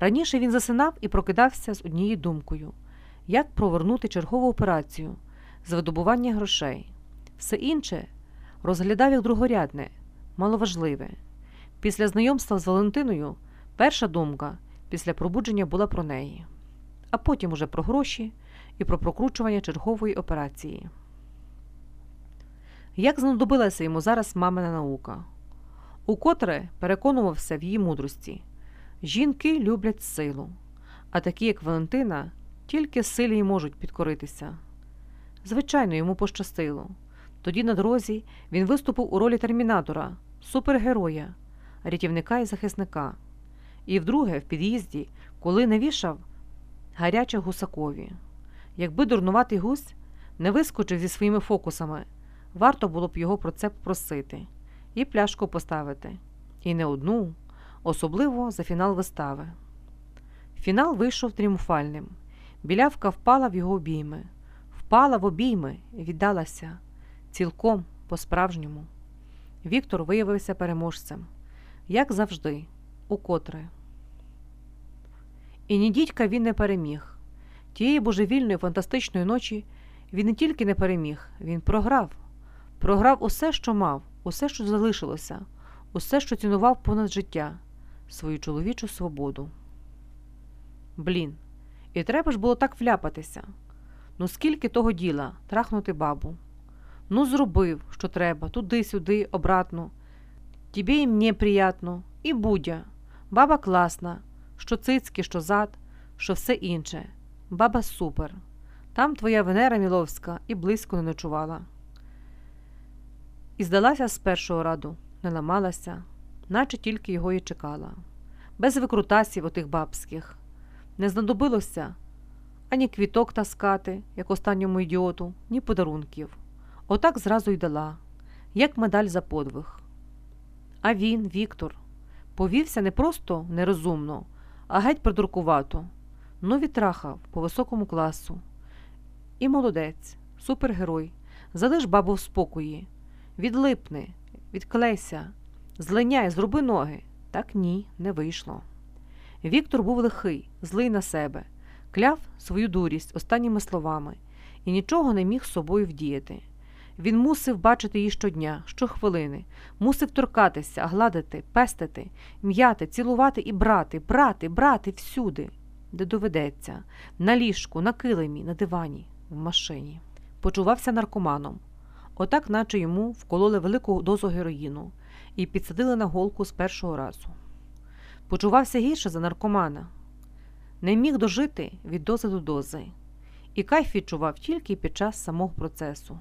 Раніше він засинав і прокидався з однією думкою як провернути чергову операцію з видобування грошей. Все інше розглядав як другорядне, маловажливе. Після знайомства з Валентиною перша думка після пробудження була про неї, а потім уже про гроші і про прокручування чергової операції. Як знадобилася йому зараз мамина наука? Укотре переконувався в її мудрості жінки люблять силу, а такі, як Валентина, тільки силі й можуть підкоритися. Звичайно, йому пощастило. Тоді на дорозі він виступив у ролі термінатора, супергероя, рятівника і захисника. І вдруге, в під'їзді, коли не вішав гаряче гусакові. Якби дурнуватий гусь не вискочив зі своїми фокусами, варто було б його про це попросити і пляшку поставити. І не одну, особливо за фінал вистави. Фінал вийшов тріумфальним. Білявка впала в його обійми, впала в обійми віддалася цілком по-справжньому. Віктор виявився переможцем, як завжди, укотре. І ні дідька він не переміг. Тієї божевільної фантастичної ночі він не тільки не переміг, він програв. Програв усе, що мав, усе, що залишилося, усе, що цінував понад життя, свою чоловічу свободу. Блін, і треба ж було так вляпатися. Ну скільки того діла трахнути бабу? Ну, зробив, що треба, туди-сюди, обратно. Тібі і мені приятно, і будя. Баба класна, що цицьки, що зад, що все інше. Баба супер. Там твоя Венера Міловська і близько не ночувала. І здалася з першого раду, не ламалася, наче тільки його і чекала. Без викрутасів отих бабських. Не знадобилося ані квіток таскати, як останньому ідіоту, ні подарунків. Отак зразу й дала, як медаль за подвиг. А він, Віктор, повівся не просто нерозумно, а геть придуркувато. Ну, відтрахав по високому класу. І молодець, супергерой, залиш бабу в спокої. Відлипни, відклейся, злиняй, зроби ноги. Так ні, не вийшло. Віктор був лихий, злий на себе, кляв свою дурість останніми словами і нічого не міг з собою вдіяти. Він мусив бачити її щодня, щохвилини, мусив торкатися, гладити, пестити, м'яти, цілувати і брати, брати, брати всюди, де доведеться, на ліжку, на килимі, на дивані, в машині. Почувався наркоманом. Отак, наче йому вкололи велику дозу героїну і підсадили на голку з першого разу. Почувався гірше за наркомана, не міг дожити від дози до дози, і кайф відчував тільки під час самого процесу,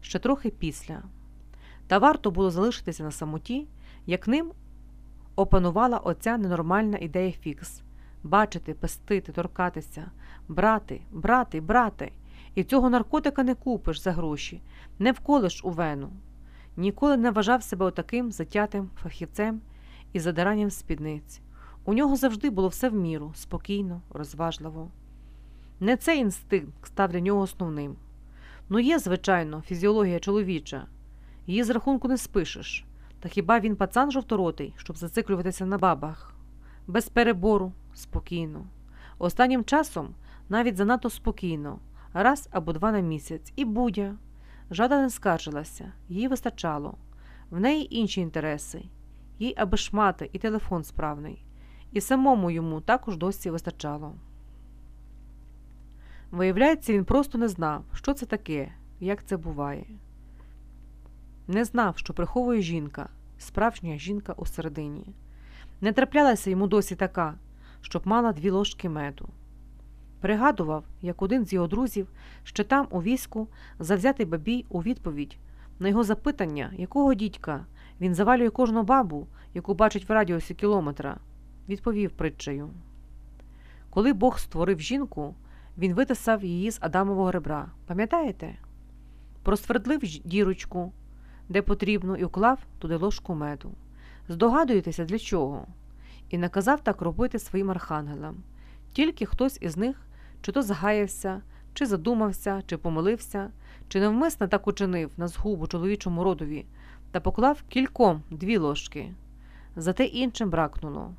ще трохи після. Та варто було залишитися на самоті, як ним опанувала оця ненормальна ідея фікс бачити, пестити, торкатися, брати, брати, брати. І цього наркотика не купиш за гроші, не вколиш у вену. Ніколи не вважав себе отаким затятим фахівцем і задиранням спідниць. У нього завжди було все в міру, спокійно, розважливо. Не цей інстинкт став для нього основним. Ну, є, звичайно, фізіологія чоловіча, її з рахунку не спишеш. Та хіба він пацан жовторотий, щоб зациклюватися на бабах? Без перебору, спокійно. Останнім часом навіть занадто спокійно, раз або два на місяць, і будя. Жада не скаржилася, їй вистачало. В неї інші інтереси, їй аби шмати і телефон справний, і самому йому також досі вистачало. Виявляється, він просто не знав, що це таке, як це буває. Не знав, що приховує жінка, справжня жінка у середині. Не траплялася йому досі така, щоб мала дві ложки меду. Пригадував, як один з його друзів ще там, у війську, завзятий бабій у відповідь на його запитання, якого дідька він завалює кожну бабу, яку бачить в радіусі кілометра, відповів притчею. Коли Бог створив жінку, він витисав її з Адамового ребра. Пам'ятаєте? Просвердлив дірочку, де потрібно, і уклав туди ложку меду. Здогадуєтеся, для чого? І наказав так робити своїм архангелам. Тільки хтось із них чи то згаявся, чи задумався, чи помилився, чи навмисно так учинив на згубу чоловічому родові та поклав кільком дві ложки. Зате іншим бракнуло.